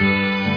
你